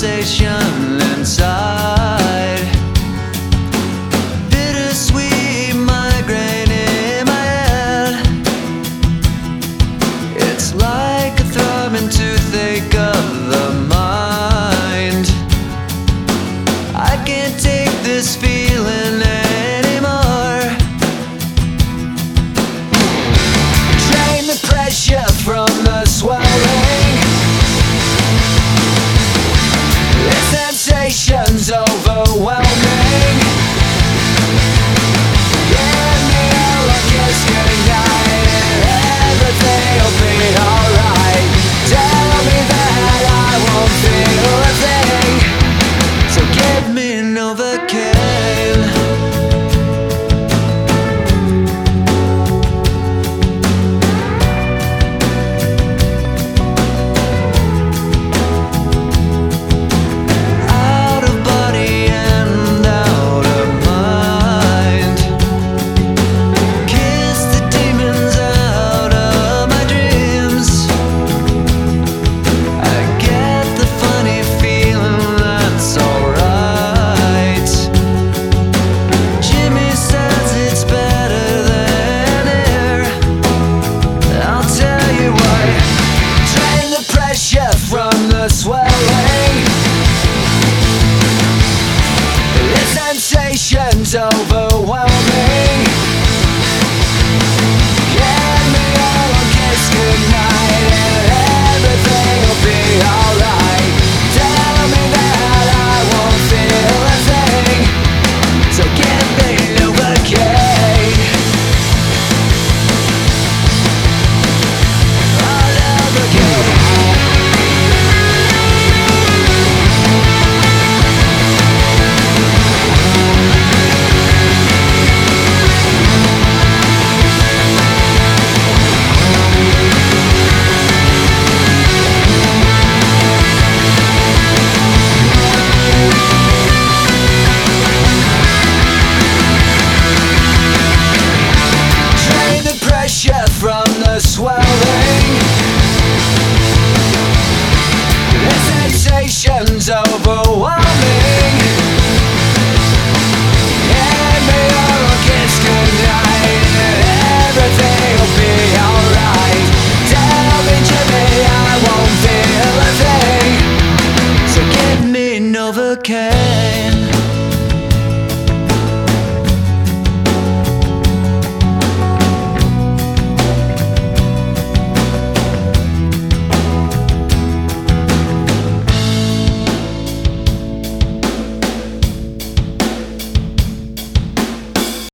sensation inside. Sensation's overwhelming. Sensation's